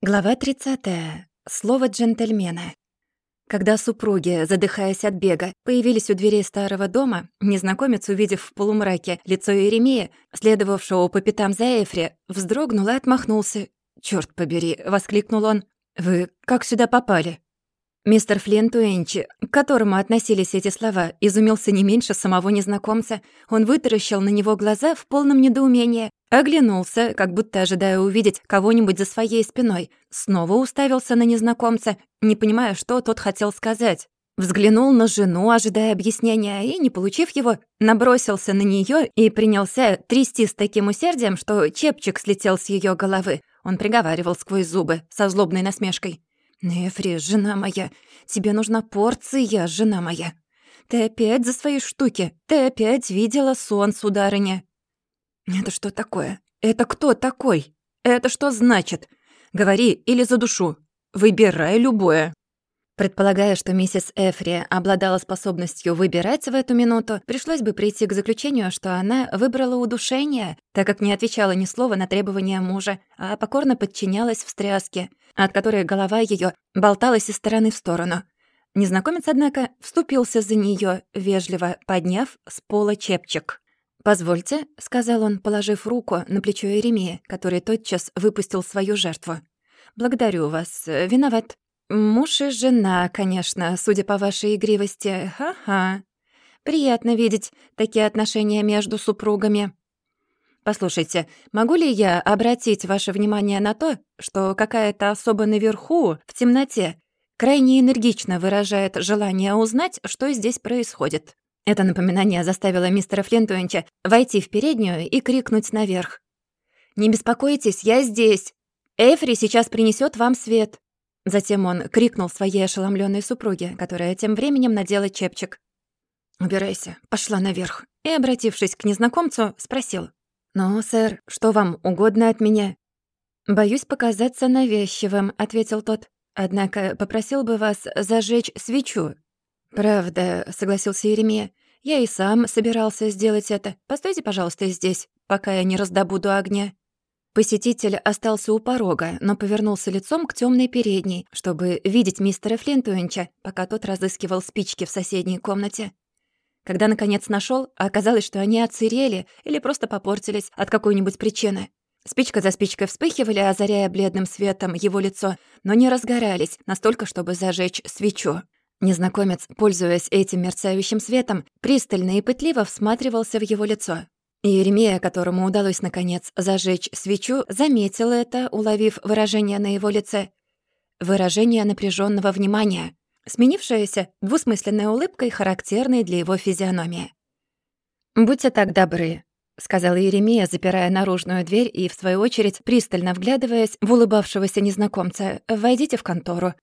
Глава 30. Слово джентльмена. Когда супруги, задыхаясь от бега, появились у дверей старого дома, незнакомец, увидев в полумраке лицо Иеремия, следовавшего по пятам за Эфри, вздрогнул и отмахнулся. «Чёрт побери!» — воскликнул он. «Вы как сюда попали?» Мистер Флинт Уэнчи, к которому относились эти слова, изумился не меньше самого незнакомца. Он вытаращил на него глаза в полном недоумении, оглянулся, как будто ожидая увидеть кого-нибудь за своей спиной, снова уставился на незнакомца, не понимая, что тот хотел сказать. Взглянул на жену, ожидая объяснения, и, не получив его, набросился на нее и принялся трясти с таким усердием, что чепчик слетел с ее головы. Он приговаривал сквозь зубы со злобной насмешкой. «Нефри, жена моя, тебе нужна порция, жена моя. Ты опять за свои штуки, ты опять видела сон, сударыня». «Это что такое? Это кто такой? Это что значит? Говори или за душу. Выбирай любое». Предполагая, что миссис Эфри обладала способностью выбирать в эту минуту, пришлось бы прийти к заключению, что она выбрала удушение, так как не отвечала ни слова на требования мужа, а покорно подчинялась встряске, от которой голова ее болталась из стороны в сторону. Незнакомец, однако, вступился за нее, вежливо подняв с пола чепчик. «Позвольте», — сказал он, положив руку на плечо Еремии, который тотчас выпустил свою жертву. «Благодарю вас. Виноват. Муж и жена, конечно, судя по вашей игривости. Ха-ха. Приятно видеть такие отношения между супругами. Послушайте, могу ли я обратить ваше внимание на то, что какая-то особа наверху, в темноте, крайне энергично выражает желание узнать, что здесь происходит? Это напоминание заставило мистера Флинтуинча войти в переднюю и крикнуть наверх. «Не беспокойтесь, я здесь. Эфри сейчас принесет вам свет». Затем он крикнул своей ошеломленной супруге, которая тем временем надела чепчик. «Убирайся, пошла наверх», и, обратившись к незнакомцу, спросил. «Ну, сэр, что вам угодно от меня?» «Боюсь показаться навязчивым», — ответил тот. «Однако попросил бы вас зажечь свечу». «Правда», — согласился Еремия. «Я и сам собирался сделать это. Постойте, пожалуйста, здесь, пока я не раздобуду огня». Посетитель остался у порога, но повернулся лицом к темной передней, чтобы видеть мистера Флинтуинча, пока тот разыскивал спички в соседней комнате. Когда, наконец, нашел, оказалось, что они отсырели или просто попортились от какой-нибудь причины. Спичка за спичкой вспыхивали, озаряя бледным светом его лицо, но не разгорались настолько, чтобы зажечь свечу. Незнакомец, пользуясь этим мерцающим светом, пристально и пытливо всматривался в его лицо. Еремея, которому удалось, наконец, зажечь свечу, заметил это, уловив выражение на его лице. Выражение напряженного внимания, сменившееся двусмысленной улыбкой, характерной для его физиономии. «Будьте так добры», — сказал Еремея, запирая наружную дверь и, в свою очередь, пристально вглядываясь в улыбавшегося незнакомца. «Войдите в контору».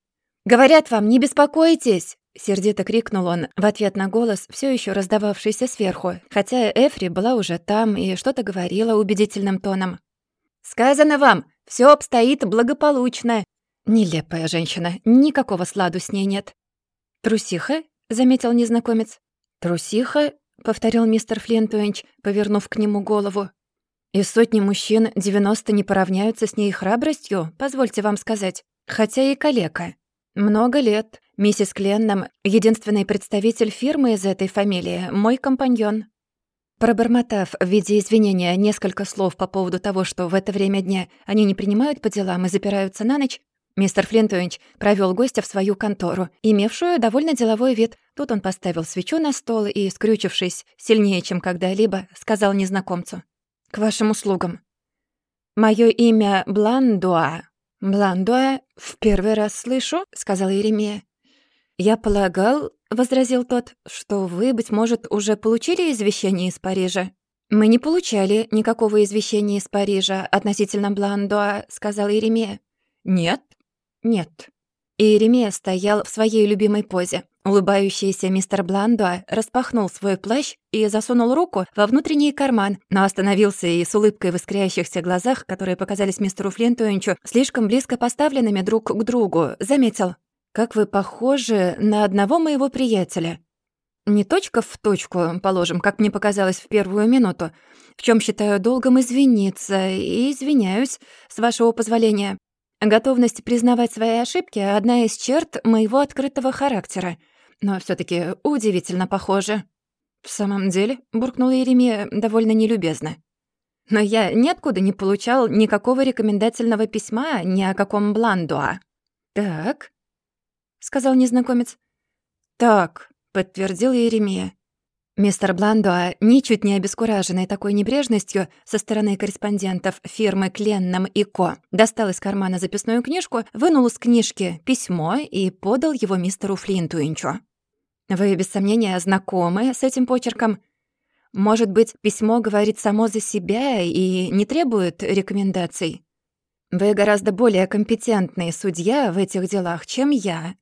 «Говорят вам, не беспокойтесь!» Сердито крикнул он в ответ на голос, все еще раздававшийся сверху, хотя Эфри была уже там и что-то говорила убедительным тоном. «Сказано вам, все обстоит благополучно!» Нелепая женщина, никакого сладу с ней нет. «Трусиха?» — заметил незнакомец. «Трусиха?» — повторил мистер Флинтуэнч, повернув к нему голову. «Из сотни мужчин девяносто не поравняются с ней храбростью, позвольте вам сказать, хотя и калека. Много лет, Миссис Кленном — единственный представитель фирмы из этой фамилии, мой компаньон». Пробормотав в виде извинения несколько слов по поводу того, что в это время дня они не принимают по делам и запираются на ночь, мистер Флинтович провёл гостя в свою контору, имевшую довольно деловой вид. Тут он поставил свечу на стол и, скрючившись сильнее, чем когда-либо, сказал незнакомцу. «К вашим услугам. Моё имя Бландуа». «Бландуа в первый раз слышу», — сказал Еремия. «Я полагал, — возразил тот, — что вы, быть может, уже получили извещение из Парижа». «Мы не получали никакого извещения из Парижа относительно Бландуа», — сказал Иеремия. «Нет?» «Нет». И Иеремия стоял в своей любимой позе. Улыбающийся мистер Бландуа распахнул свой плащ и засунул руку во внутренний карман, но остановился и с улыбкой в искрящихся глазах, которые показались мистеру Флинтуинчу слишком близко поставленными друг к другу, заметил. Как вы похожи на одного моего приятеля. Не точка в точку, положим, как мне показалось в первую минуту, в чем считаю долгом извиниться, и извиняюсь, с вашего позволения. Готовность признавать свои ошибки — одна из черт моего открытого характера. Но все таки удивительно похоже». «В самом деле?» — буркнула Еремия довольно нелюбезно. «Но я ниоткуда не получал никакого рекомендательного письма ни о каком Бландуа». «Так», — сказал незнакомец. «Так», — подтвердил Еремия. Мистер Бландуа, ничуть не обескураженный такой небрежностью со стороны корреспондентов фирмы Кленном и Ко, достал из кармана записную книжку, вынул из книжки письмо и подал его мистеру Флинтуинчу. «Вы, без сомнения, знакомы с этим почерком?» Может быть, письмо говорит само за себя и не требует рекомендаций? Вы гораздо более компетентный судья в этих делах, чем я.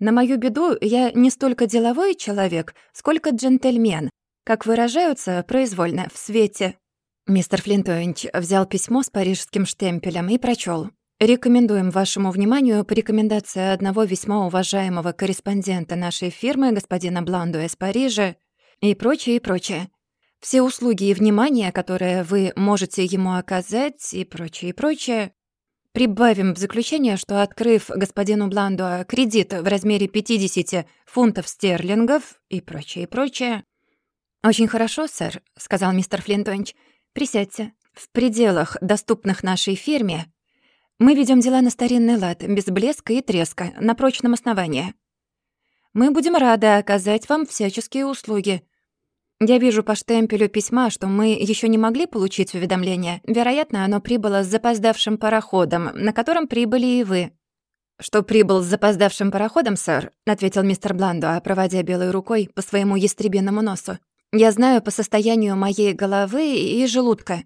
На мою беду, я не столько деловой человек, сколько джентльмен, как выражаются произвольно в свете. Мистер Флинтович взял письмо с парижским штемпелем и прочел. Рекомендуем вашему вниманию по рекомендации одного весьма уважаемого корреспондента нашей фирмы, господина Бланду из Парижа, и прочее, и прочее. Все услуги и внимание, которые вы можете ему оказать, и прочее, и прочее, Прибавим в заключение, что, открыв господину Бланду кредит в размере 50 фунтов стерлингов и прочее, и прочее... «Очень хорошо, сэр», — сказал мистер Флинтонч. «Присядьте. В пределах, доступных нашей фирме, мы ведем дела на старинный лад, без блеска и треска, на прочном основании. Мы будем рады оказать вам всяческие услуги, я вижу по штемпелю письма, что мы еще не могли получить уведомление. Вероятно, оно прибыло с запоздавшим пароходом, на котором прибыли и вы. «Что прибыл с запоздавшим пароходом, сэр?» — ответил мистер Бландо, проводя белой рукой по своему ястребиному носу. «Я знаю по состоянию моей головы и желудка.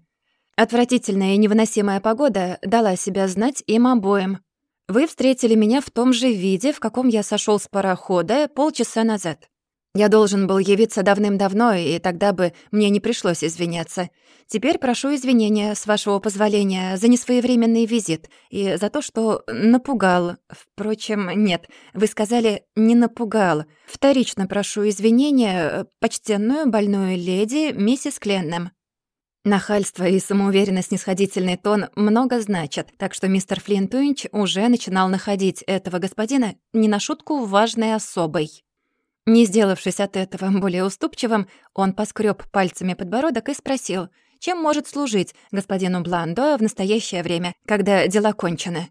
Отвратительная и невыносимая погода дала себя знать им обоим. Вы встретили меня в том же виде, в каком я сошел с парохода полчаса назад. Я должен был явиться давным-давно, и тогда бы мне не пришлось извиняться. Теперь прошу извинения, с вашего позволения, за несвоевременный визит и за то, что напугал. Впрочем, нет, вы сказали «не напугал». Вторично прошу извинения почтенную больную леди миссис Кленнем. Нахальство и самоуверенно-снисходительный тон много значат, так что мистер Флинтуинч уже начинал находить этого господина не на шутку важной особой. Не сделавшись от этого более уступчивым, он поскреб пальцами подбородок и спросил, чем может служить господину Бландо в настоящее время, когда дела кончены.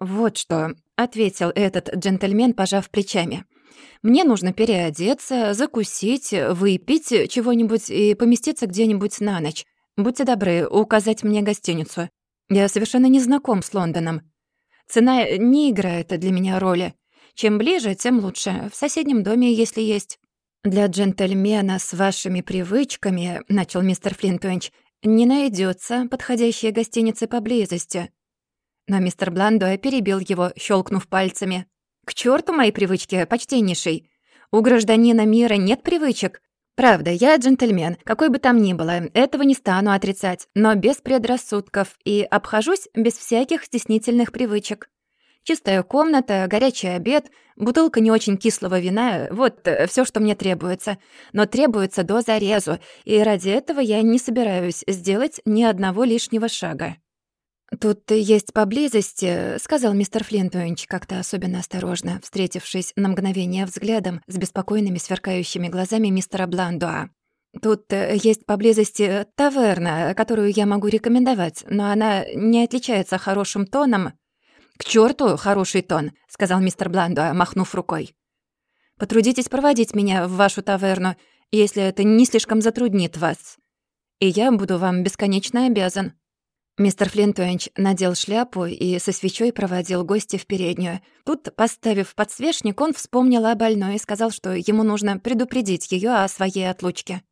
«Вот что», — ответил этот джентльмен, пожав плечами. «Мне нужно переодеться, закусить, выпить чего-нибудь и поместиться где-нибудь на ночь. Будьте добры, указать мне гостиницу. Я совершенно не знаком с Лондоном. Цена не играет для меня роли. Чем ближе, тем лучше. В соседнем доме, если есть». «Для джентльмена с вашими привычками», — начал мистер Флинтуэнч, «не найдется подходящей гостиницы поблизости». Но мистер Бландуэ перебил его, щелкнув пальцами. «К черту мои привычки, почтеннейший! У гражданина мира нет привычек. Правда, я джентльмен, какой бы там ни было, этого не стану отрицать, но без предрассудков и обхожусь без всяких стеснительных привычек. Чистая комната, горячий обед, бутылка не очень кислого вина — вот э, все, что мне требуется. Но требуется до зарезу, и ради этого я не собираюсь сделать ни одного лишнего шага. «Тут есть поблизости», — сказал мистер Флинтуинч как-то особенно осторожно, встретившись на мгновение взглядом с беспокойными сверкающими глазами мистера Бландуа. «Тут э, есть поблизости таверна, которую я могу рекомендовать, но она не отличается хорошим тоном «К черту хороший тон», — сказал мистер Бландо, махнув рукой. «Потрудитесь проводить меня в вашу таверну, если это не слишком затруднит вас. И я буду вам бесконечно обязан». Мистер Флинтуэнч надел шляпу и со свечой проводил гостя в переднюю. Тут, поставив подсвечник, он вспомнил о больной и сказал, что ему нужно предупредить ее о своей отлучке.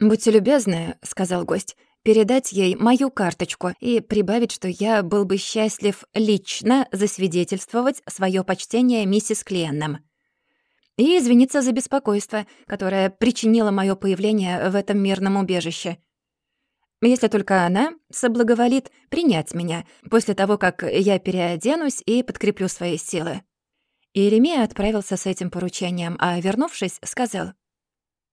«Будьте любезны», — сказал гость, передать ей мою карточку и прибавить, что я был бы счастлив лично засвидетельствовать свое почтение миссис Кленном. И извиниться за беспокойство, которое причинило мое появление в этом мирном убежище. Если только она соблаговолит принять меня после того, как я переоденусь и подкреплю свои силы. Иеремия отправился с этим поручением, а, вернувшись, сказал —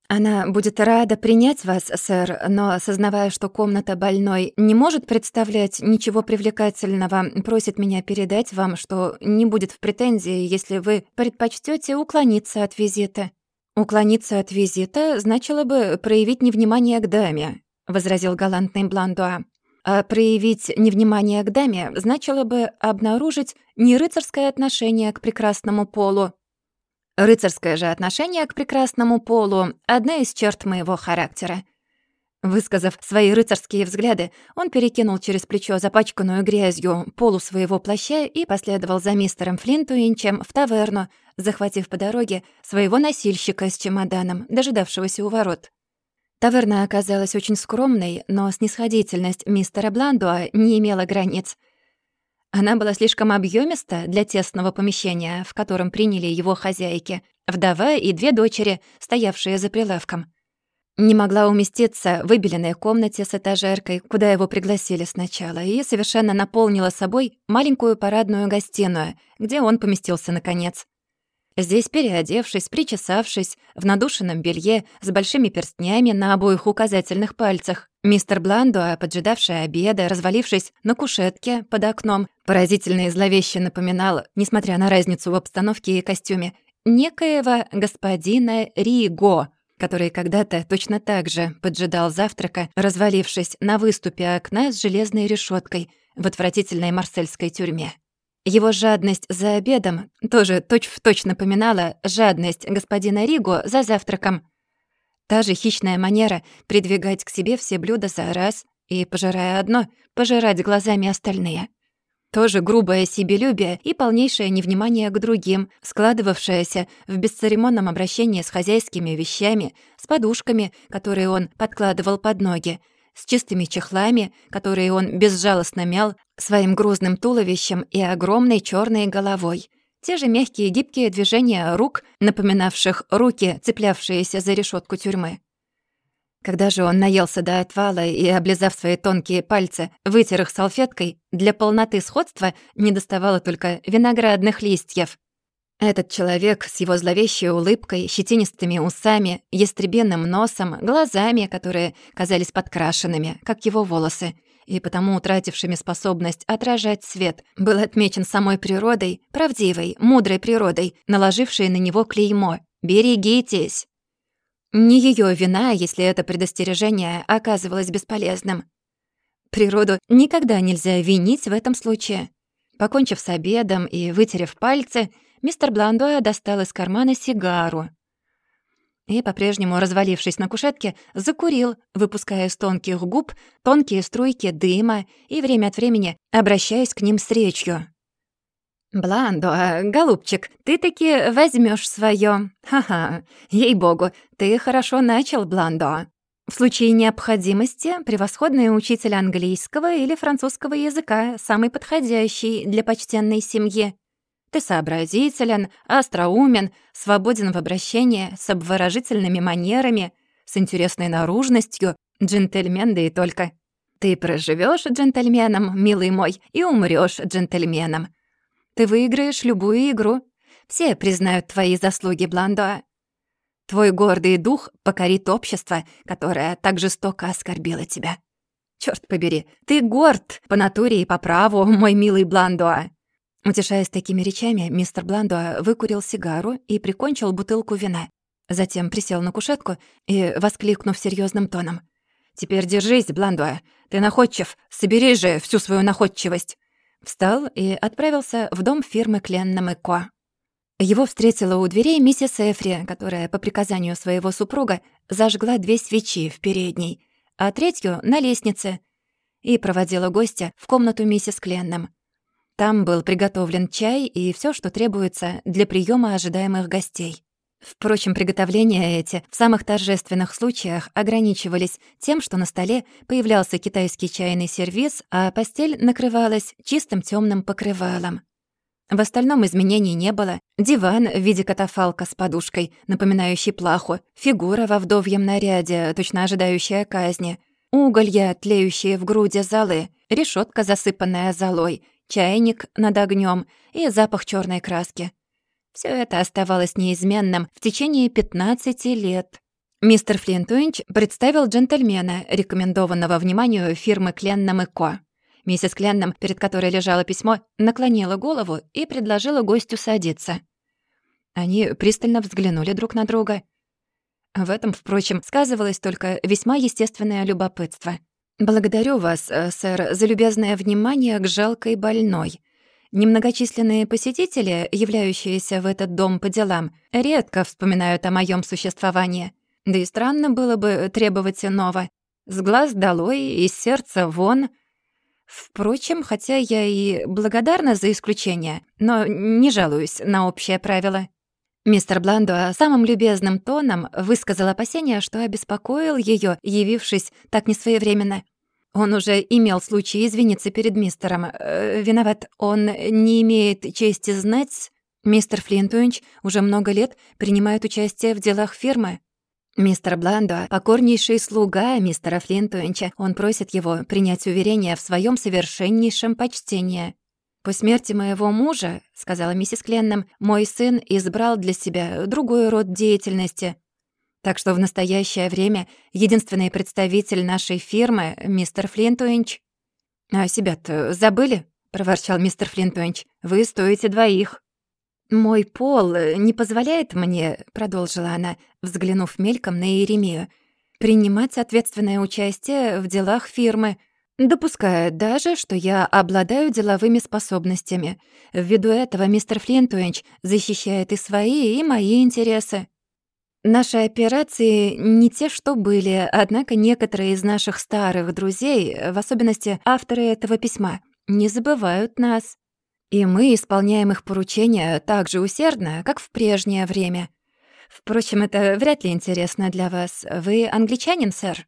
Она будет рада принять вас, сэр, но, осознавая, что комната больной не может представлять ничего привлекательного, просит меня передать вам, что не будет в претензии, если вы предпочтете уклониться от визита». «Уклониться от визита значило бы проявить невнимание к даме», — возразил галантный Бландуа. «А проявить невнимание к даме значило бы обнаружить нерыцарское отношение к прекрасному полу, Рыцарское же отношение к прекрасному полу — одна из черт моего характера. Высказав свои рыцарские взгляды, он перекинул через плечо запачканную грязью полу своего плаща и последовал за мистером Флинтуинчем в таверну, захватив по дороге своего носильщика с чемоданом, дожидавшегося у ворот. Таверна оказалась очень скромной, но снисходительность мистера Бландуа не имела границ. Она была слишком объемиста для тесного помещения, в котором приняли его хозяйки, вдова и две дочери, стоявшие за прилавком. Не могла уместиться в выбеленной комнате с этажеркой, куда его пригласили сначала, и совершенно наполнила собой маленькую парадную гостиную, где он поместился наконец. Здесь, переодевшись, причесавшись, в надушенном белье, с большими перстнями на обоих указательных пальцах, мистер Бландуа, поджидавший обеда, развалившись на кушетке под окном, поразительно и зловеще напоминал, несмотря на разницу в обстановке и костюме, некоего господина Риго, который когда-то точно так же поджидал завтрака, развалившись на выступе окна с железной решеткой в отвратительной марсельской тюрьме. Его жадность за обедом тоже точь-в-точь точь напоминала жадность господина Риго за завтраком. Та же хищная манера придвигать к себе все блюда за раз и, пожирая одно, пожирать глазами остальные. Тоже грубое себелюбие и полнейшее невнимание к другим, складывавшееся в бесцеремонном обращении с хозяйскими вещами, с подушками, которые он подкладывал под ноги, с чистыми чехлами, которые он безжалостно мял своим грузным туловищем и огромной черной головой. Те же мягкие гибкие движения рук, напоминавших руки, цеплявшиеся за решетку тюрьмы. Когда же он наелся до отвала и, облизав свои тонкие пальцы, вытер их салфеткой, для полноты сходства не доставало только виноградных листьев. Этот человек с его зловещей улыбкой, щетинистыми усами, ястребиным носом, глазами, которые казались подкрашенными, как его волосы, и потому утратившими способность отражать свет, был отмечен самой природой, правдивой, мудрой природой, наложившей на него клеймо «Берегитесь!». Не ее вина, если это предостережение оказывалось бесполезным. Природу никогда нельзя винить в этом случае. Покончив с обедом и вытерев пальцы, мистер Бландуа достал из кармана сигару. И, по-прежнему развалившись на кушетке, закурил, выпуская из тонких губ тонкие струйки дыма и время от времени обращаясь к ним с речью. «Бландо, голубчик, ты таки возьмешь своё. Ха-ха, ей-богу, ты хорошо начал, Бландо. В случае необходимости превосходный учитель английского или французского языка, самый подходящий для почтенной семьи. Ты сообразителен, остроумен, свободен в обращении, с обворожительными манерами, с интересной наружностью, джентльмен да и только. Ты проживешь джентльменом, милый мой, и умрёшь джентльменом. Ты выиграешь любую игру. Все признают твои заслуги, Бландоа. Твой гордый дух покорит общество, которое так жестоко оскорбило тебя. Чёрт побери, ты горд по натуре и по праву, мой милый Бландоа. Утешаясь такими речами, мистер Бландо выкурил сигару и прикончил бутылку вина. Затем присел на кушетку и, воскликнув серьезным тоном, «Теперь держись, Бландо, ты находчив, собери же всю свою находчивость!» Встал и отправился в дом фирмы Кленном и Ко. Его встретила у дверей миссис Эфри, которая по приказанию своего супруга зажгла две свечи в передней, а третью — на лестнице, и проводила гостя в комнату миссис Кленном. Там был приготовлен чай и все, что требуется для приема ожидаемых гостей. Впрочем, приготовления эти в самых торжественных случаях ограничивались тем, что на столе появлялся китайский чайный сервиз, а постель накрывалась чистым темным покрывалом. В остальном изменений не было. Диван в виде катафалка с подушкой, напоминающий плаху, фигура во вдовьем наряде, точно ожидающая казни, уголья, тлеющие в груди золы, решетка, засыпанная золой — чайник над огнем и запах черной краски. Все это оставалось неизменным в течение 15 лет. Мистер Флинтуинч представил джентльмена, рекомендованного вниманию фирмы Кленном и Ко. Миссис Кленном, перед которой лежало письмо, наклонила голову и предложила гостю садиться. Они пристально взглянули друг на друга. В этом, впрочем, сказывалось только весьма естественное любопытство. «Благодарю вас, э, сэр, за любезное внимание к жалкой больной. Немногочисленные посетители, являющиеся в этот дом по делам, редко вспоминают о моем существовании. Да и странно было бы требовать иного. С глаз долой, из сердца вон. Впрочем, хотя я и благодарна за исключение, но не жалуюсь на общее правило. Мистер Бландо самым любезным тоном высказал опасение, что обеспокоил ее, явившись так несвоевременно. Он уже имел случай извиниться перед мистером. Э, виноват, он не имеет чести знать. Мистер Флинтуинч уже много лет принимает участие в делах фирмы. Мистер Бландо — покорнейший слуга мистера Флинтуинча. Он просит его принять уверение в своем совершеннейшем почтении. «По смерти моего мужа, — сказала миссис Кленном, — мой сын избрал для себя другой род деятельности. Так что в настоящее время единственный представитель нашей фирмы — мистер Флинтуинч». «А себя-то забыли?» — проворчал мистер Флинтуинч. «Вы стоите двоих». «Мой пол не позволяет мне», — продолжила она, взглянув мельком на Иеремию, «принимать ответственное участие в делах фирмы, допуская даже, что я обладаю деловыми способностями. Ввиду этого мистер Флинтуэнч защищает и свои, и мои интересы». Наши операции не те, что были, однако некоторые из наших старых друзей, в особенности авторы этого письма, не забывают нас. И мы исполняем их поручения так же усердно, как в прежнее время. Впрочем, это вряд ли интересно для вас. Вы англичанин, сэр?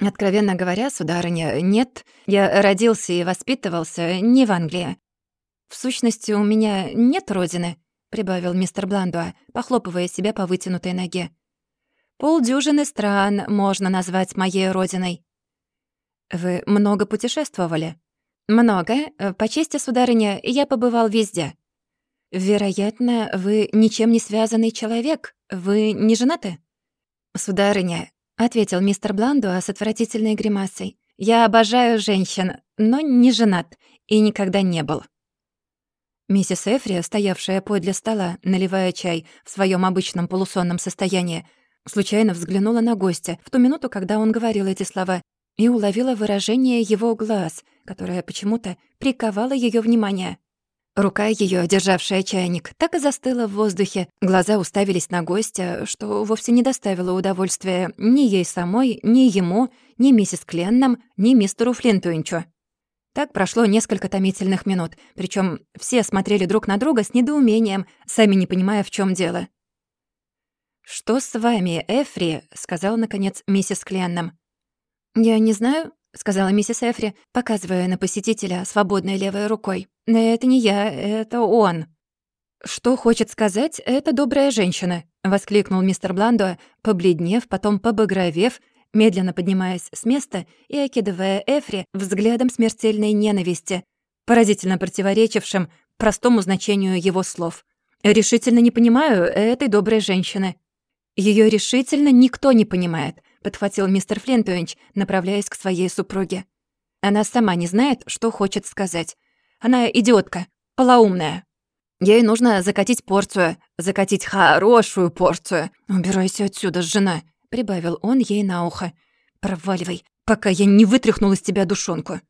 Откровенно говоря, сударыня, нет. Я родился и воспитывался не в Англии. В сущности, у меня нет родины, прибавил мистер Бландуа, похлопывая себя по вытянутой ноге. Полдюжины стран можно назвать моей родиной. Вы много путешествовали? «Много. По чести, сударыня, я побывал везде». «Вероятно, вы ничем не связанный человек. Вы не женаты?» «Сударыня», — ответил мистер Бландуа с отвратительной гримасой, «я обожаю женщин, но не женат и никогда не был». Миссис Эфри, стоявшая подле стола, наливая чай в своем обычном полусонном состоянии, случайно взглянула на гостя в ту минуту, когда он говорил эти слова, и уловила выражение его глаз, которое почему-то приковало ее внимание. Рука ее, державшая чайник, так и застыла в воздухе. Глаза уставились на гостя, что вовсе не доставило удовольствия ни ей самой, ни ему, ни миссис Кленном, ни мистеру Флинтуинчу. Так прошло несколько томительных минут, причем все смотрели друг на друга с недоумением, сами не понимая, в чем дело. «Что с вами, Эфри?» — сказала, наконец, миссис Кленном. «Я не знаю», — сказала миссис Эфри, показывая на посетителя свободной левой рукой. «Это не я, это он». «Что хочет сказать эта добрая женщина?» — воскликнул мистер Бландо, побледнев, потом побагровев, медленно поднимаясь с места и окидывая Эфри взглядом смертельной ненависти, поразительно противоречившим простому значению его слов. «Решительно не понимаю этой доброй женщины». Ее решительно никто не понимает —— подхватил мистер Флинтуинч, направляясь к своей супруге. «Она сама не знает, что хочет сказать. Она идиотка, полоумная. Ей нужно закатить порцию, закатить хорошую порцию. Убирайся отсюда, жена», — прибавил он ей на ухо. «Проваливай, пока я не вытряхнул из тебя душонку».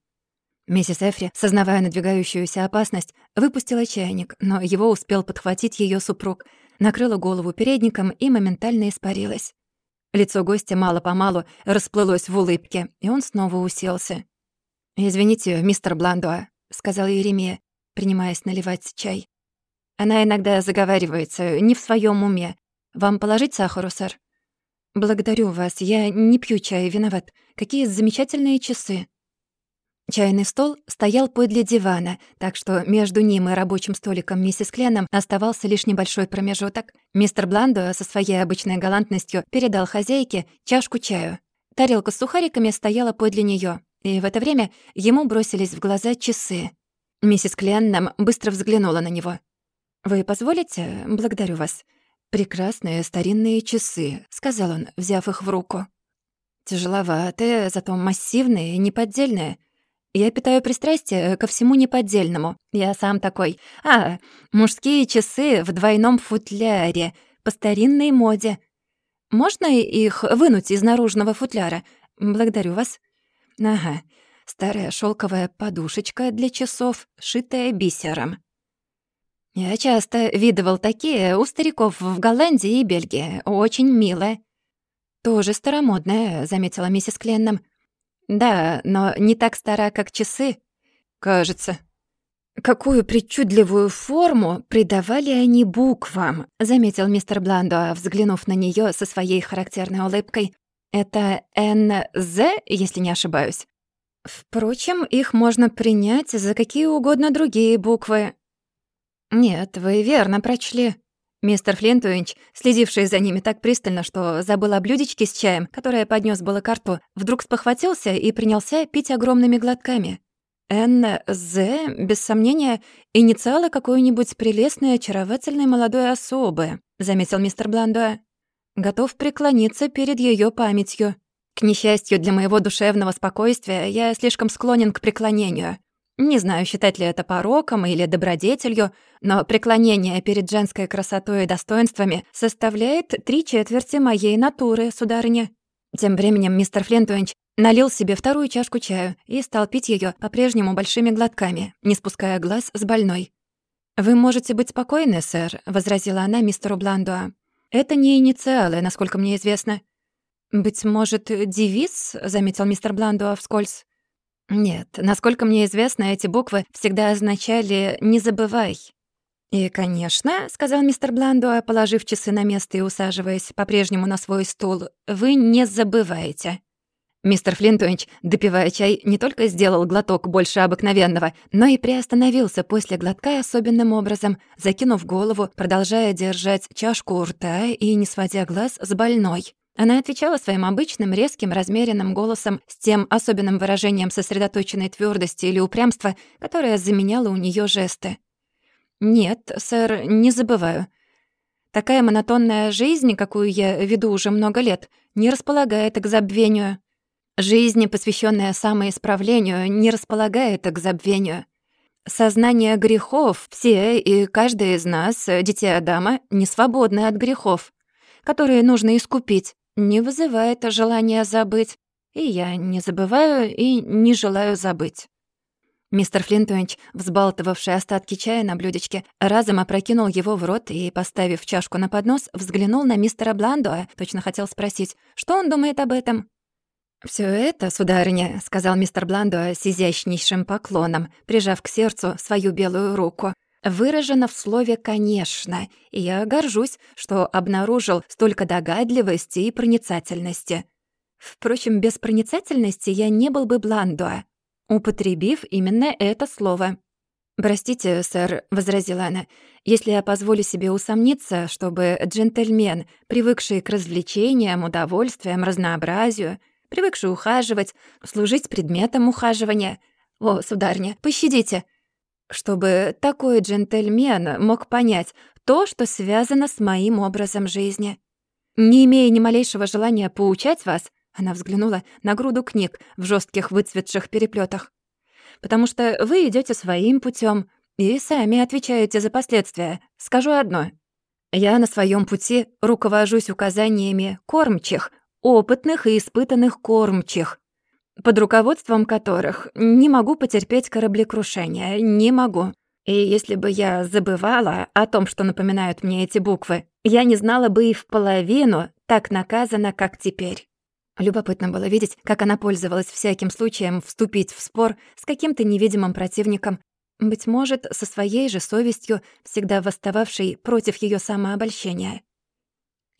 Миссис Эфри, сознавая надвигающуюся опасность, выпустила чайник, но его успел подхватить ее супруг, накрыла голову передником и моментально испарилась. Лицо гостя мало-помалу расплылось в улыбке, и он снова уселся. «Извините, мистер Бландуа», — сказал Еремия, принимаясь наливать чай. «Она иногда заговаривается, не в своем уме. Вам положить сахару, сэр?» «Благодарю вас, я не пью чай, виноват. Какие замечательные часы!» Чайный стол стоял подле дивана, так что между ним и рабочим столиком миссис Кленом оставался лишь небольшой промежуток. Мистер Бландо со своей обычной галантностью передал хозяйке чашку чаю. Тарелка с сухариками стояла подле неё, и в это время ему бросились в глаза часы. Миссис Кленном быстро взглянула на него. «Вы позволите? Благодарю вас. «Прекрасные старинные часы», — сказал он, взяв их в руку. «Тяжеловатые, зато массивные неподдельные. Я питаю пристрастие ко всему неподдельному. Я сам такой. А, мужские часы в двойном футляре, по старинной моде. Можно их вынуть из наружного футляра? Благодарю вас. Ага, старая шелковая подушечка для часов, шитая бисером. Я часто видывал такие у стариков в Голландии и Бельгии. Очень мило. Тоже старомодная, заметила миссис Кленном. Да, но не так стара, как часы. Кажется. Какую причудливую форму придавали они буквам, заметил мистер Бландо, взглянув на нее со своей характерной улыбкой. Это НЗ, если не ошибаюсь. Впрочем, их можно принять за какие угодно другие буквы. «Нет, вы верно прочли». Мистер Флинтуинч, следивший за ними так пристально, что забыл о блюдечке с чаем, которое поднес было к вдруг спохватился и принялся пить огромными глотками. «Н.З., без сомнения, инициалы какой-нибудь прелестной, очаровательной молодой особы», — заметил мистер Бландуа. «Готов преклониться перед ее памятью. К несчастью для моего душевного спокойствия, я слишком склонен к преклонению. Не знаю, считать ли это пороком или добродетелью, но преклонение перед женской красотой и достоинствами составляет три четверти моей натуры, сударыня. Тем временем мистер Флинтуинч налил себе вторую чашку чаю и стал пить ее по-прежнему большими глотками, не спуская глаз с больной. «Вы можете быть спокойны, сэр», — возразила она мистеру Бландуа. «Это не инициалы, насколько мне известно». «Быть может, девиз?» — заметил мистер Бландуа вскользь. Нет, насколько мне известно, эти буквы всегда означали «не забывай». «И, конечно», — сказал мистер Бландуа, положив часы на место и усаживаясь по-прежнему на свой стул, «вы не забываете». Мистер Флинтуинч, допивая чай, не только сделал глоток больше обыкновенного, но и приостановился после глотка особенным образом, закинув голову, продолжая держать чашку у рта и не сводя глаз с больной. Она отвечала своим обычным, резким, размеренным голосом с тем особенным выражением сосредоточенной твердости или упрямства, которое заменяло у нее жесты. «Нет, сэр, не забываю. Такая монотонная жизнь, какую я веду уже много лет, не располагает к забвению. Жизнь, посвященная самоисправлению, не располагает к забвению. Сознание грехов, все и каждый из нас, дитя Адама, не свободны от грехов, которые нужно искупить не вызывает желания забыть, и я не забываю и не желаю забыть». Мистер Флинтуинч, взбалтывавший остатки чая на блюдечке, разом опрокинул его в рот и, поставив чашку на поднос, взглянул на мистера Бландуа, точно хотел спросить, что он думает об этом. «Всё это, сударыня», — сказал мистер Бландуа с изящнейшим поклоном, прижав к сердцу свою белую руку, выражено в слове «конечно», и я горжусь, что обнаружил столько догадливости и проницательности. Впрочем, без проницательности я не был бы Бландуа, употребив именно это слово. «Простите, сэр», — возразила она, «если я позволю себе усомниться, чтобы джентльмен, привыкший к развлечениям, удовольствиям, разнообразию, привыкший ухаживать, служить предметом ухаживания... О, сударня, пощадите, чтобы такой джентльмен мог понять то, что связано с моим образом жизни. Не имея ни малейшего желания поучать вас, она взглянула на груду книг в жестких выцветших переплетах, потому что вы идете своим путем и сами отвечаете за последствия. Скажу одно. Я на своем пути руковожусь указаниями кормчих, опытных и испытанных кормчих, под руководством которых не могу потерпеть кораблекрушение, не могу. И если бы я забывала о том, что напоминают мне эти буквы, я не знала бы и в половину так наказана, как теперь. Любопытно было видеть, как она пользовалась всяким случаем вступить в спор с каким-то невидимым противником, быть может, со своей же совестью, всегда восстававшей против ее самообольщения.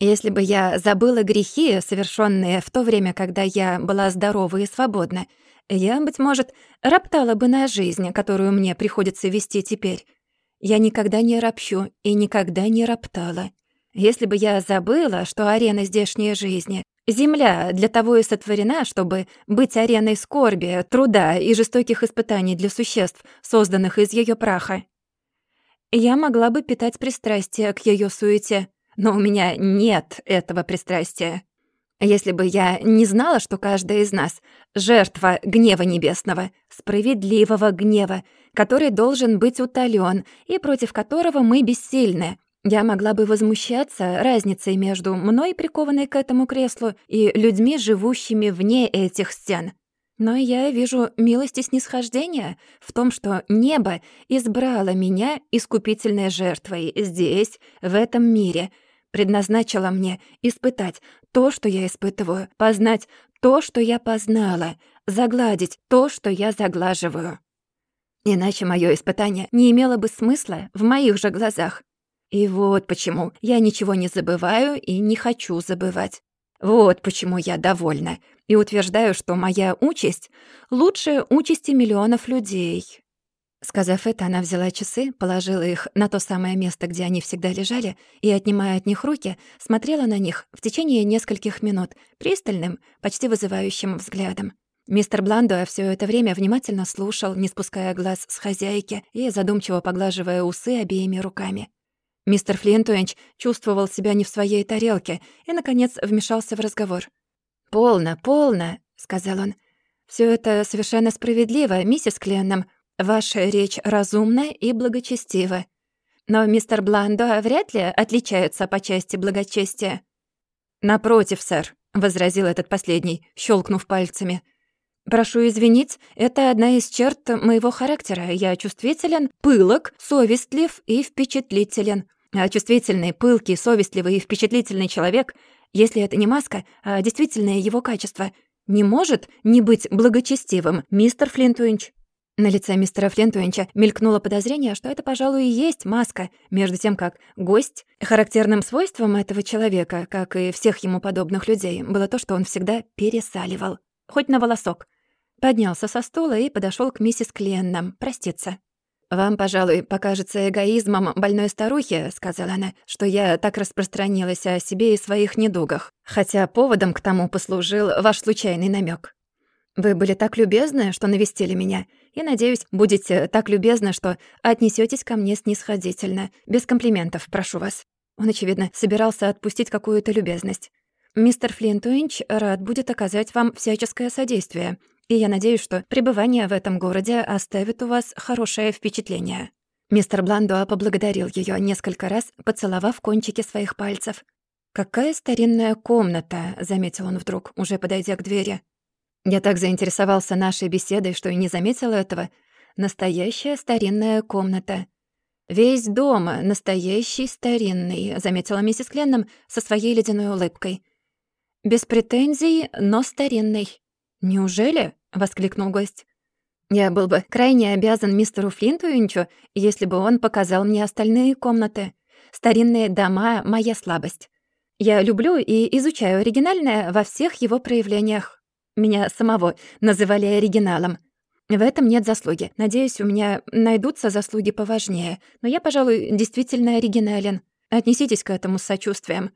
Если бы я забыла грехи, совершенные в то время, когда я была здорова и свободна, я, быть может, роптала бы на жизнь, которую мне приходится вести теперь. Я никогда не ропщу и никогда не роптала. Если бы я забыла, что арена здешней жизни, земля для того и сотворена, чтобы быть ареной скорби, труда и жестоких испытаний для существ, созданных из ее праха, я могла бы питать пристрастие к ее суете, но у меня нет этого пристрастия. Если бы я не знала, что каждая из нас — жертва гнева небесного, справедливого гнева, который должен быть утолен и против которого мы бессильны, я могла бы возмущаться разницей между мной, прикованной к этому креслу, и людьми, живущими вне этих стен. Но я вижу милость и снисхождение в том, что небо избрало меня искупительной жертвой здесь, в этом мире — предназначила мне испытать то, что я испытываю, познать то, что я познала, загладить то, что я заглаживаю. Иначе мое испытание не имело бы смысла в моих же глазах. И вот почему я ничего не забываю и не хочу забывать. Вот почему я довольна и утверждаю, что моя участь — лучшая участи миллионов людей. Сказав это, она взяла часы, положила их на то самое место, где они всегда лежали, и, отнимая от них руки, смотрела на них в течение нескольких минут пристальным, почти вызывающим взглядом. Мистер Бландо все это время внимательно слушал, не спуская глаз с хозяйки и задумчиво поглаживая усы обеими руками. Мистер Флинтуэнч чувствовал себя не в своей тарелке и, наконец, вмешался в разговор. «Полно, полно», — сказал он. Все это совершенно справедливо, миссис Кленном. Ваша речь разумна и благочестива. Но мистер Бландо вряд ли отличается по части благочестия. Напротив, сэр, возразил этот последний, щелкнув пальцами. Прошу извинить, это одна из черт моего характера. Я чувствителен, пылок, совестлив и впечатлителен. А чувствительный, пылкий, совестливый и впечатлительный человек, если это не маска, а действительное его качество, не может не быть благочестивым, мистер Флинтуинч. На лице мистера Флинтуинча мелькнуло подозрение, что это, пожалуй, и есть маска, между тем как гость. Характерным свойством этого человека, как и всех ему подобных людей, было то, что он всегда пересаливал. Хоть на волосок. Поднялся со стула и подошел к миссис Кленнам проститься. «Вам, пожалуй, покажется эгоизмом больной старухи», — сказала она, «что я так распространилась о себе и своих недугах, хотя поводом к тому послужил ваш случайный намек. Вы были так любезны, что навестили меня, и, надеюсь, будете так любезны, что отнесетесь ко мне снисходительно. Без комплиментов, прошу вас». Он, очевидно, собирался отпустить какую-то любезность. «Мистер Флинтуинч рад будет оказать вам всяческое содействие, и я надеюсь, что пребывание в этом городе оставит у вас хорошее впечатление». Мистер Бландуа поблагодарил ее несколько раз, поцеловав кончики своих пальцев. «Какая старинная комната», — заметил он вдруг, уже подойдя к двери. Я так заинтересовался нашей беседой, что и не заметил этого. Настоящая старинная комната. «Весь дом настоящий старинный», — заметила миссис Кленном со своей ледяной улыбкой. «Без претензий, но старинный». «Неужели?» — воскликнул гость. «Я был бы крайне обязан мистеру Флинтуинчу, если бы он показал мне остальные комнаты. Старинные дома — моя слабость. Я люблю и изучаю оригинальное во всех его проявлениях. Меня самого называли оригиналом. В этом нет заслуги. Надеюсь, у меня найдутся заслуги поважнее. Но я, пожалуй, действительно оригинален. Отнеситесь к этому с сочувствием.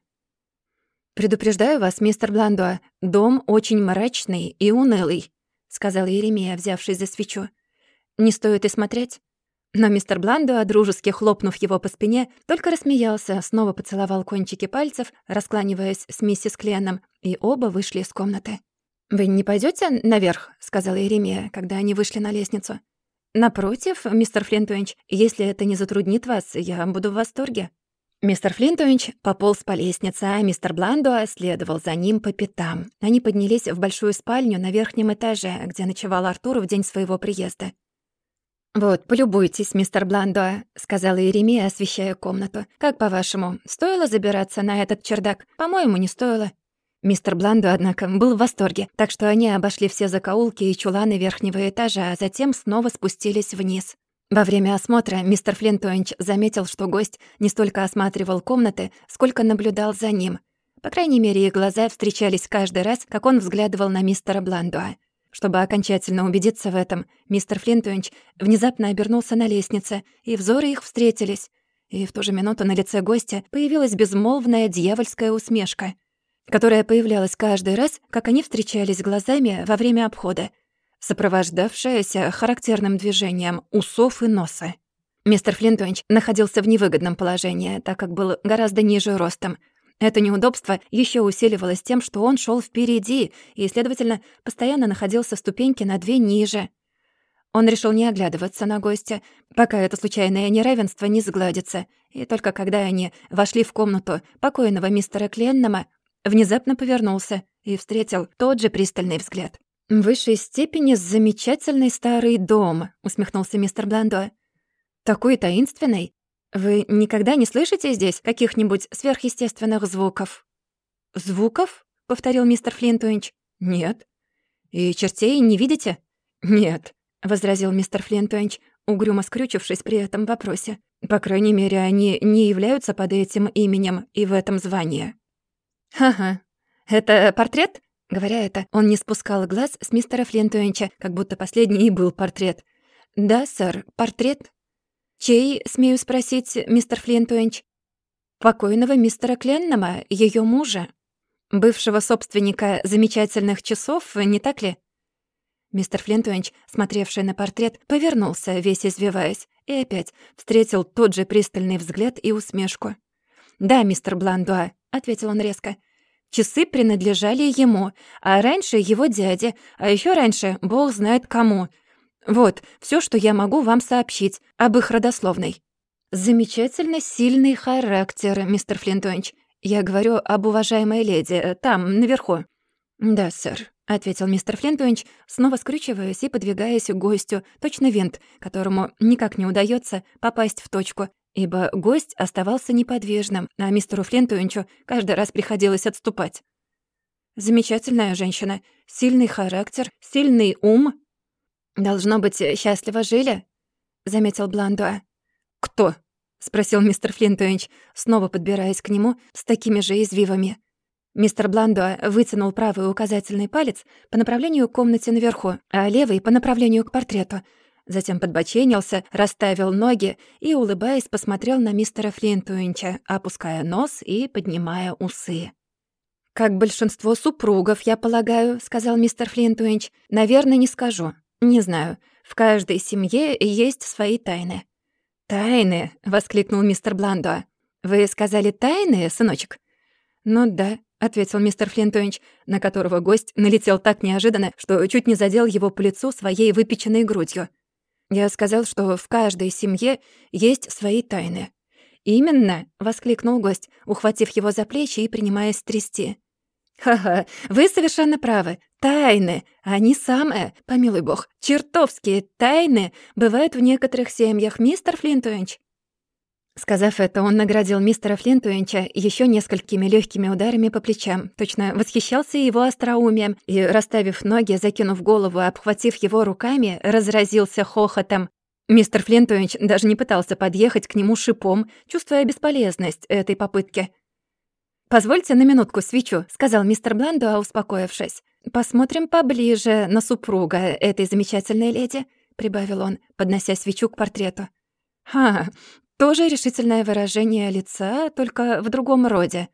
«Предупреждаю вас, мистер Бландуа, дом очень мрачный и унылый», — сказал Еремия, взявшись за свечу. «Не стоит и смотреть». Но мистер Бландуа, дружески хлопнув его по спине, только рассмеялся, снова поцеловал кончики пальцев, раскланиваясь с миссис Кленном, и оба вышли из комнаты. «Вы не пойдете наверх?» — сказала Еремия, когда они вышли на лестницу. «Напротив, мистер Флинтуинч, если это не затруднит вас, я буду в восторге». Мистер Флинтуинч пополз по лестнице, а мистер Бландуа следовал за ним по пятам. Они поднялись в большую спальню на верхнем этаже, где ночевал Артур в день своего приезда. «Вот, полюбуйтесь, мистер Бландуа», — сказала Еремия, освещая комнату. «Как по-вашему, стоило забираться на этот чердак? По-моему, не стоило. Мистер Бландо, однако, был в восторге, так что они обошли все закоулки и чуланы верхнего этажа, а затем снова спустились вниз. Во время осмотра мистер Флинтуинч заметил, что гость не столько осматривал комнаты, сколько наблюдал за ним. По крайней мере, их глаза встречались каждый раз, как он взглядывал на мистера Бландуа. Чтобы окончательно убедиться в этом, мистер Флинтуинч внезапно обернулся на лестнице, и взоры их встретились. И в ту же минуту на лице гостя появилась безмолвная дьявольская усмешка — которая появлялась каждый раз, как они встречались глазами во время обхода, сопровождавшаяся характерным движением усов и носа. Мистер Флинтонч находился в невыгодном положении, так как был гораздо ниже ростом. Это неудобство еще усиливалось тем, что он шел впереди и, следовательно, постоянно находился в ступеньке на две ниже. Он решил не оглядываться на гостя, пока это случайное неравенство не сгладится, и только когда они вошли в комнату покойного мистера Кленнама, внезапно повернулся и встретил тот же пристальный взгляд. «В высшей степени замечательный старый дом», — усмехнулся мистер Бландо. «Такой таинственный. Вы никогда не слышите здесь каких-нибудь сверхъестественных звуков?» «Звуков?» — повторил мистер Флинтуинч. «Нет». «И чертей не видите?» «Нет», возразил мистер Флинтонч, угрюмо скрючившись при этом вопросе. «По крайней мере, они не являются под этим именем и в этом звании». «Ха-ха. Это портрет?» Говоря это, он не спускал глаз с мистера Флинтуэнча, как будто последний и был портрет. «Да, сэр, портрет». «Чей, смею спросить, мистер Флинтуэнч?» «Покойного мистера Кленнама, ее мужа, бывшего собственника замечательных часов, не так ли?» Мистер Флинтуэнч, смотревший на портрет, повернулся, весь извиваясь, и опять встретил тот же пристальный взгляд и усмешку. «Да, мистер Бландуа», — ответил он резко. «Часы принадлежали ему, а раньше его дяде, а еще раньше бог знает кому. Вот, все, что я могу вам сообщить об их родословной». «Замечательно сильный характер, мистер Флинтуэнч. Я говорю об уважаемой леди, там, наверху». «Да, сэр», — ответил мистер Флинтуинч, снова скрючиваясь и подвигаясь к гостю, точно винт, которому никак не удается попасть в точку, ибо гость оставался неподвижным, а мистеру Флинтуинчу каждый раз приходилось отступать. «Замечательная женщина, сильный характер, сильный ум». «Должно быть, счастливо жили?» — заметил Бландуа. «Кто?» — спросил мистер Флинтуинч, снова подбираясь к нему с такими же извивами. Мистер Бландо вытянул правый указательный палец по направлению к комнате наверху, а левый — по направлению к портрету. Затем подбоченился, расставил ноги и, улыбаясь, посмотрел на мистера Флинтуинча, опуская нос и поднимая усы. «Как большинство супругов, я полагаю», — сказал мистер Флинтуинч. «Наверное, не скажу. Не знаю. В каждой семье есть свои тайны». «Тайны?» — воскликнул мистер Бландо. «Вы сказали тайны, сыночек?» «Ну да», — ответил мистер Флинтонич, на которого гость налетел так неожиданно, что чуть не задел его по лицу своей выпеченной грудью. «Я сказал, что в каждой семье есть свои тайны». «Именно!» — воскликнул гость, ухватив его за плечи и принимаясь трясти. «Ха-ха, вы совершенно правы. Тайны, они самые, помилуй бог, чертовские тайны бывают в некоторых семьях, мистер Флинтуэнч. Сказав это, он наградил мистера Флинтуэнча еще несколькими легкими ударами по плечам, точно восхищался его остроумием и, расставив ноги, закинув голову, обхватив его руками, разразился хохотом. Мистер Флинтуэнч даже не пытался подъехать к нему шипом, чувствуя бесполезность этой попытки. «Позвольте на минутку свечу», — сказал мистер Бландуа, успокоившись. «Посмотрим поближе на супруга этой замечательной леди», — прибавил он, поднося свечу к портрету. «Ха, тоже решительное выражение лица, только в другом роде.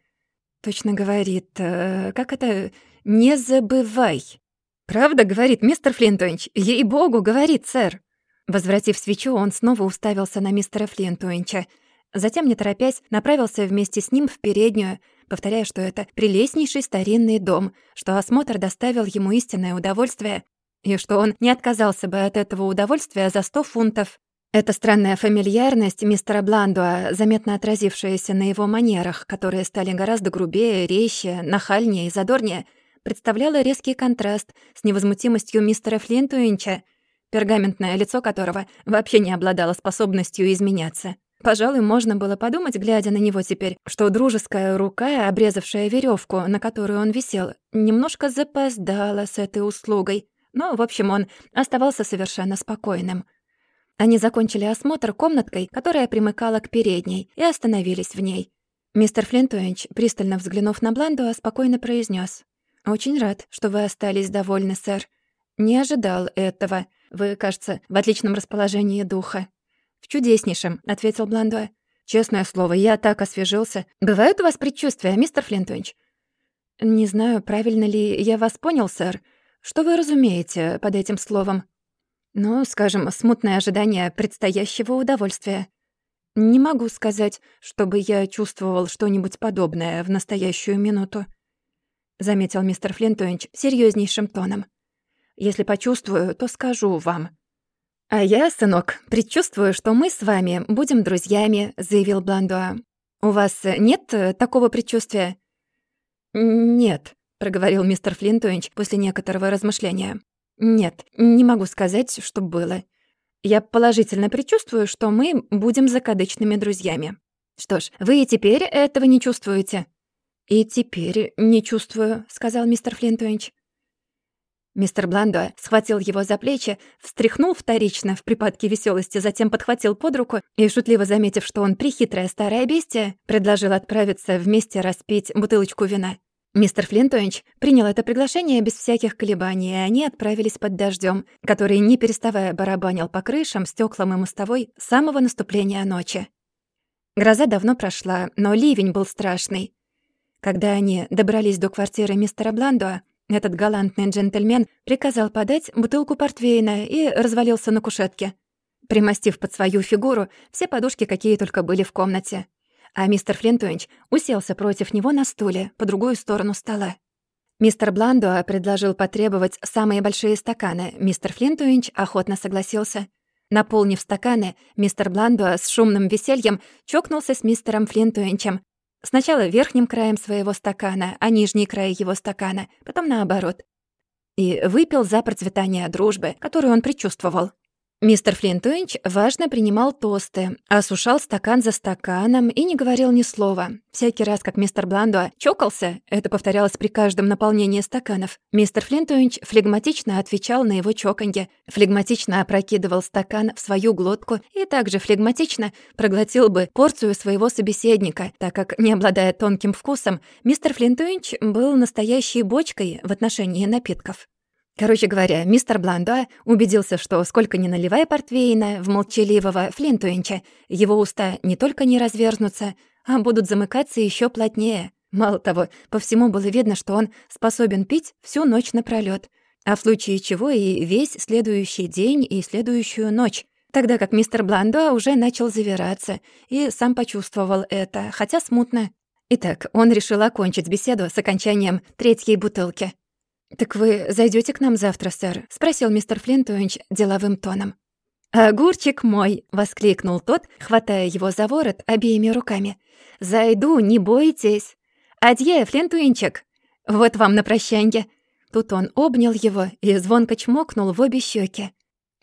Точно говорит, э, как это, «не забывай». «Правда, — говорит мистер Флинтуинч, — ей-богу, — говорит, сэр». Возвратив свечу, он снова уставился на мистера Флинтуинча. Затем, не торопясь, направился вместе с ним в переднюю, повторяя, что это прелестнейший старинный дом, что осмотр доставил ему истинное удовольствие, и что он не отказался бы от этого удовольствия за сто фунтов. Эта странная фамильярность мистера Бландуа, заметно отразившаяся на его манерах, которые стали гораздо грубее, резче, нахальнее и задорнее, представляла резкий контраст с невозмутимостью мистера Флинтуинча, пергаментное лицо которого вообще не обладало способностью изменяться. Пожалуй, можно было подумать, глядя на него теперь, что дружеская рука, обрезавшая веревку, на которую он висел, немножко запоздала с этой услугой. Но, в общем, он оставался совершенно спокойным — они закончили осмотр комнаткой, которая примыкала к передней, и остановились в ней. Мистер Флинтуэнч, пристально взглянув на Бландуа, спокойно произнес: «Очень рад, что вы остались довольны, сэр. Не ожидал этого. Вы, кажется, в отличном расположении духа». «В чудеснейшем», — ответил Бландуа. «Честное слово, я так освежился. Бывают у вас предчувствия, мистер Флинтуэнч?» «Не знаю, правильно ли я вас понял, сэр. Что вы разумеете под этим словом?» Ну, скажем, смутное ожидание предстоящего удовольствия. Не могу сказать, чтобы я чувствовал что-нибудь подобное в настоящую минуту, заметил мистер Флинтуинч серьезнейшим тоном. Если почувствую, то скажу вам. А я, сынок, предчувствую, что мы с вами будем друзьями, заявил Бландуа. У вас нет такого предчувствия? Нет, проговорил мистер Флинтуинч после некоторого размышления. Нет, не могу сказать, что было. Я положительно предчувствую, что мы будем закадычными друзьями. Что ж, вы и теперь этого не чувствуете?» «И теперь не чувствую», — сказал мистер Флинтуинч. Мистер Бландо схватил его за плечи, встряхнул вторично в припадке веселости, затем подхватил под руку и, шутливо заметив, что он прихитрое старое бестие, предложил отправиться вместе распить бутылочку вина. Мистер Флинтонч принял это приглашение без всяких колебаний, и они отправились под дождем, который, не переставая, барабанил по крышам, стеклам и мостовой с самого наступления ночи. Гроза давно прошла, но ливень был страшный. Когда они добрались до квартиры мистера Бландуа, этот галантный джентльмен приказал подать бутылку портвейна и развалился на кушетке, примостив под свою фигуру все подушки, какие только были в комнате а мистер Флинтуинч уселся против него на стуле по другую сторону стола. Мистер Бландуа предложил потребовать самые большие стаканы. Мистер Флинтуинч охотно согласился. Наполнив стаканы, мистер Бландуа с шумным весельем чокнулся с мистером Флинтуинчем. Сначала верхним краем своего стакана, а нижний край его стакана, потом наоборот. И выпил за процветание дружбы, которую он предчувствовал. Мистер Флинтуинч важно принимал тосты, осушал стакан за стаканом и не говорил ни слова. Всякий раз, как мистер Бландуа чокался, это повторялось при каждом наполнении стаканов, мистер Флинтуинч флегматично отвечал на его чоканье, флегматично опрокидывал стакан в свою глотку и также флегматично проглотил бы порцию своего собеседника, так как, не обладая тонким вкусом, мистер Флинтуинч был настоящей бочкой в отношении напитков. Короче говоря, мистер Бландуа убедился, что сколько ни наливая портвейна в молчаливого Флинтуинча, его уста не только не разверзнутся, а будут замыкаться еще плотнее. Мало того, по всему было видно, что он способен пить всю ночь напролёт, а в случае чего и весь следующий день и следующую ночь, тогда как мистер Бландуа уже начал завираться и сам почувствовал это, хотя смутно. Итак, он решил окончить беседу с окончанием третьей бутылки. «Так вы зайдете к нам завтра, сэр?» — спросил мистер Флинтуинч деловым тоном. «Огурчик мой!» — воскликнул тот, хватая его за ворот обеими руками. «Зайду, не бойтесь! Адье, Флинтуинчик! Вот вам на прощанье!» Тут он обнял его и звонко чмокнул в обе щеки.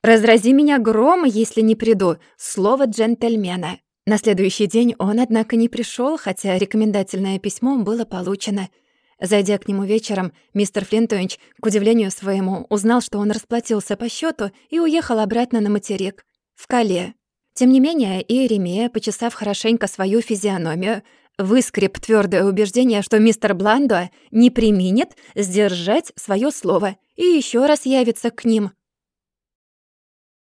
«Разрази меня гром, если не приду! Слово джентльмена!» На следующий день он, однако, не пришел, хотя рекомендательное письмо было получено — Зайдя к нему вечером, мистер Флинтуинч, к удивлению своему, узнал, что он расплатился по счету и уехал обратно на материк, в Кале. Тем не менее, Иеремия, почесав хорошенько свою физиономию, выскреб твердое убеждение, что мистер Бландуа не применит сдержать свое слово и еще раз явится к ним.